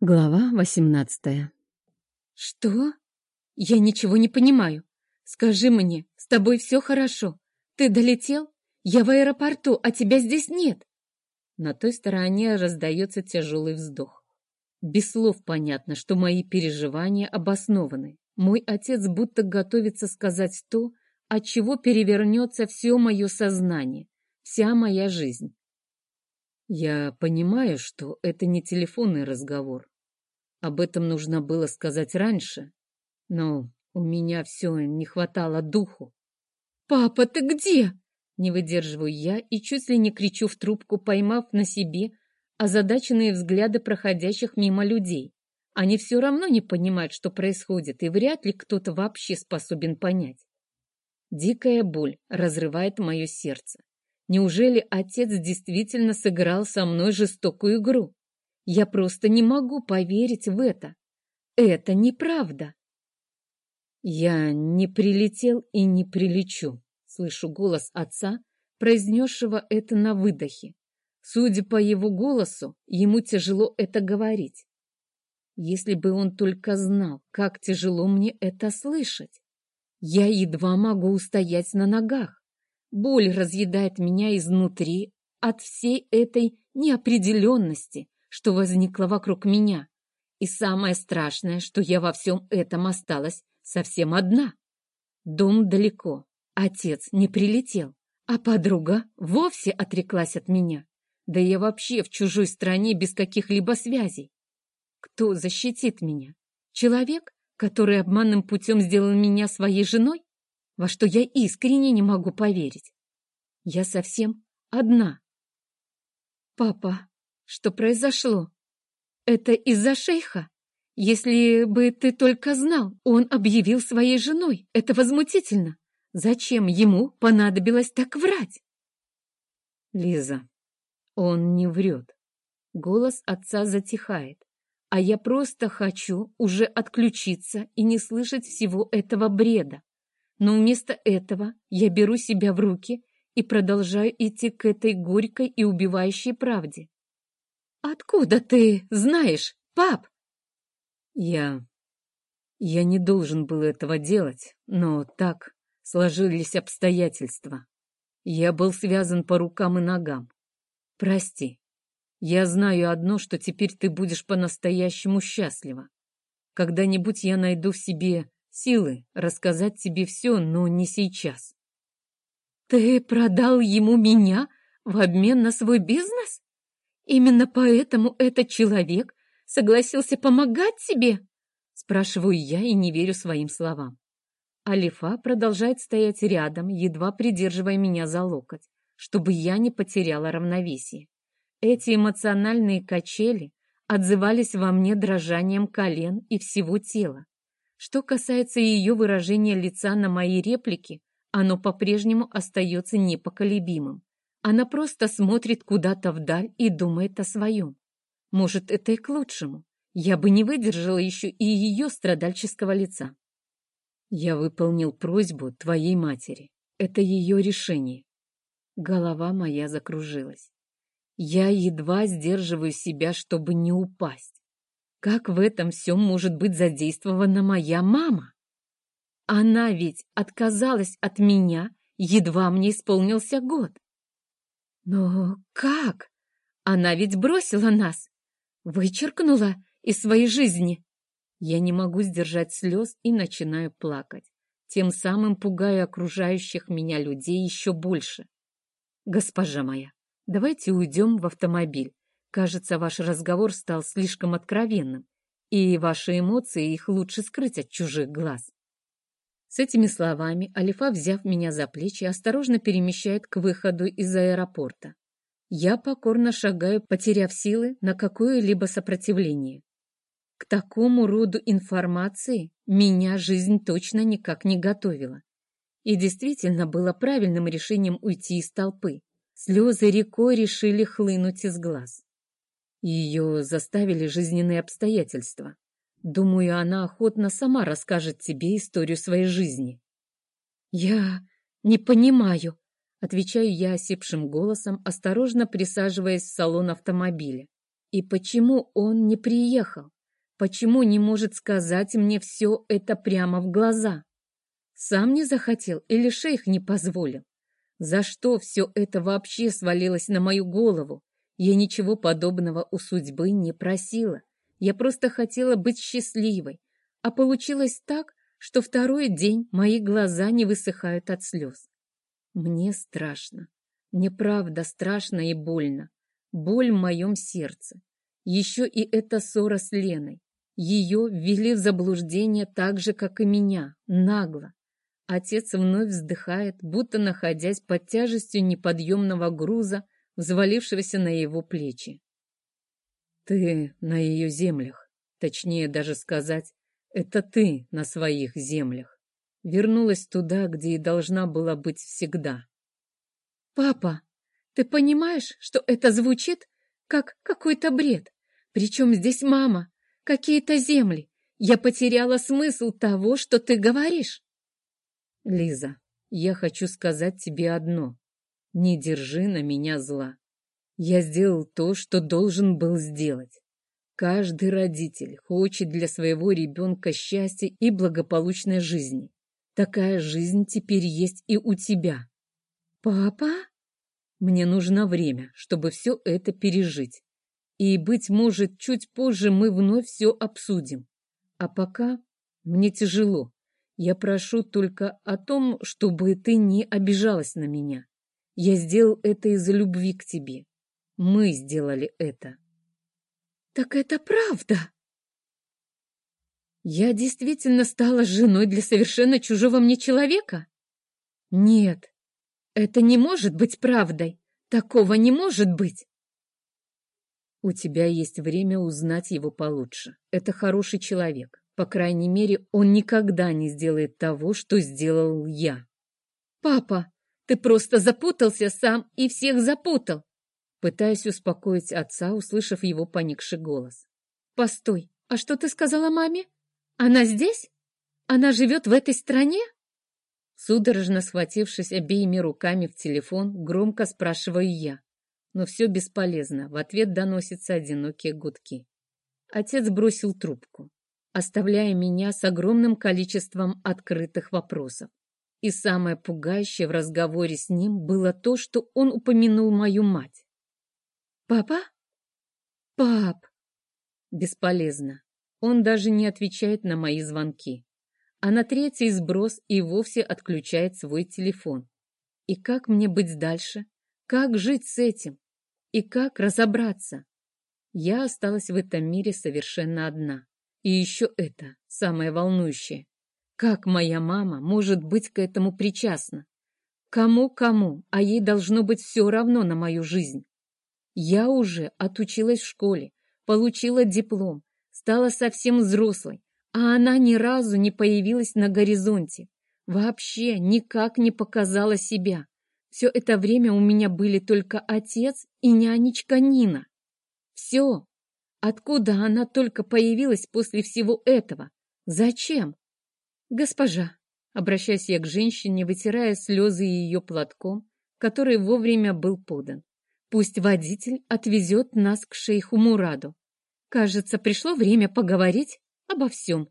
Глава восемнадцатая. Что? Я ничего не понимаю. Скажи мне, с тобой все хорошо? Ты долетел? Я в аэропорту, а тебя здесь нет. На той стороне раздается тяжелый вздох. Без слов понятно, что мои переживания обоснованы. Мой отец будто готовится сказать то, от чего перевернется все мое сознание, вся моя жизнь. Я понимаю, что это не телефонный разговор. Об этом нужно было сказать раньше, но у меня все не хватало духу. «Папа, ты где?» Не выдерживаю я и чуть ли не кричу в трубку, поймав на себе озадаченные взгляды проходящих мимо людей. Они все равно не понимают, что происходит, и вряд ли кто-то вообще способен понять. Дикая боль разрывает мое сердце. Неужели отец действительно сыграл со мной жестокую игру? Я просто не могу поверить в это. Это неправда. Я не прилетел и не прилечу, слышу голос отца, произнесшего это на выдохе. Судя по его голосу, ему тяжело это говорить. Если бы он только знал, как тяжело мне это слышать. Я едва могу устоять на ногах. Боль разъедает меня изнутри от всей этой неопределенности, что возникла вокруг меня. И самое страшное, что я во всем этом осталась совсем одна. Дом далеко, отец не прилетел, а подруга вовсе отреклась от меня. Да я вообще в чужой стране без каких-либо связей. Кто защитит меня? Человек, который обманным путем сделал меня своей женой? во что я искренне не могу поверить. Я совсем одна. Папа, что произошло? Это из-за шейха? Если бы ты только знал, он объявил своей женой. Это возмутительно. Зачем ему понадобилось так врать? Лиза, он не врет. Голос отца затихает, а я просто хочу уже отключиться и не слышать всего этого бреда. Но вместо этого я беру себя в руки и продолжаю идти к этой горькой и убивающей правде. «Откуда ты знаешь, пап?» «Я... я не должен был этого делать, но так сложились обстоятельства. Я был связан по рукам и ногам. Прости. Я знаю одно, что теперь ты будешь по-настоящему счастлива. Когда-нибудь я найду в себе силы рассказать тебе все, но не сейчас. Ты продал ему меня в обмен на свой бизнес? Именно поэтому этот человек согласился помогать тебе? Спрашиваю я и не верю своим словам. Алифа продолжает стоять рядом, едва придерживая меня за локоть, чтобы я не потеряла равновесие. Эти эмоциональные качели отзывались во мне дрожанием колен и всего тела. Что касается ее выражения лица на мои реплики, оно по-прежнему остается непоколебимым. Она просто смотрит куда-то вдаль и думает о своем. Может, это и к лучшему. Я бы не выдержала еще и ее страдальческого лица. Я выполнил просьбу твоей матери. Это ее решение. Голова моя закружилась. Я едва сдерживаю себя, чтобы не упасть. Как в этом всем может быть задействована моя мама? Она ведь отказалась от меня, едва мне исполнился год. Но как? Она ведь бросила нас, вычеркнула из своей жизни. Я не могу сдержать слез и начинаю плакать, тем самым пугаю окружающих меня людей еще больше. Госпожа моя, давайте уйдем в автомобиль. Кажется, ваш разговор стал слишком откровенным, и ваши эмоции их лучше скрыть от чужих глаз. С этими словами Алифа, взяв меня за плечи, осторожно перемещает к выходу из аэропорта. Я покорно шагаю, потеряв силы на какое-либо сопротивление. К такому роду информации меня жизнь точно никак не готовила. И действительно было правильным решением уйти из толпы. Слезы рекой решили хлынуть из глаз. Ее заставили жизненные обстоятельства. Думаю, она охотно сама расскажет тебе историю своей жизни. Я не понимаю, отвечаю я осипшим голосом, осторожно присаживаясь в салон автомобиля. И почему он не приехал? Почему не может сказать мне все это прямо в глаза? Сам не захотел или шейх не позволил? За что все это вообще свалилось на мою голову? Я ничего подобного у судьбы не просила. Я просто хотела быть счастливой. А получилось так, что второй день мои глаза не высыхают от слез. Мне страшно. Мне правда страшно и больно. Боль в моем сердце. Еще и эта ссора с Леной. Ее ввели в заблуждение так же, как и меня, нагло. Отец вновь вздыхает, будто находясь под тяжестью неподъемного груза, взвалившегося на его плечи. Ты на ее землях, точнее даже сказать, это ты на своих землях. Вернулась туда, где и должна была быть всегда. Папа, ты понимаешь, что это звучит как какой-то бред? Причем здесь мама? Какие-то земли? Я потеряла смысл того, что ты говоришь. Лиза, я хочу сказать тебе одно. Не держи на меня зла. Я сделал то, что должен был сделать. Каждый родитель хочет для своего ребенка счастья и благополучной жизни. Такая жизнь теперь есть и у тебя. Папа? Мне нужно время, чтобы все это пережить. И, быть может, чуть позже мы вновь все обсудим. А пока мне тяжело. Я прошу только о том, чтобы ты не обижалась на меня. Я сделал это из-за любви к тебе. Мы сделали это. Так это правда. Я действительно стала женой для совершенно чужого мне человека? Нет, это не может быть правдой. Такого не может быть. У тебя есть время узнать его получше. Это хороший человек. По крайней мере, он никогда не сделает того, что сделал я. Папа, ты просто запутался сам и всех запутал. Пытаясь успокоить отца, услышав его поникший голос. «Постой, а что ты сказала маме? Она здесь? Она живет в этой стране?» Судорожно схватившись обеими руками в телефон, громко спрашиваю я. Но все бесполезно, в ответ доносятся одинокие гудки. Отец бросил трубку, оставляя меня с огромным количеством открытых вопросов. И самое пугающее в разговоре с ним было то, что он упомянул мою мать. «Папа? Пап!» Бесполезно. Он даже не отвечает на мои звонки. А на третий сброс и вовсе отключает свой телефон. И как мне быть дальше? Как жить с этим? И как разобраться? Я осталась в этом мире совершенно одна. И еще это, самое волнующее. Как моя мама может быть к этому причастна? Кому-кому, а ей должно быть все равно на мою жизнь. Я уже отучилась в школе, получила диплом, стала совсем взрослой, а она ни разу не появилась на горизонте. Вообще никак не показала себя. Все это время у меня были только отец и нянечка Нина. Все. Откуда она только появилась после всего этого? Зачем? Госпожа, обращаясь я к женщине, вытирая слезы ее платком, который вовремя был подан. Пусть водитель отвезет нас к шейху Мураду. Кажется, пришло время поговорить обо всем.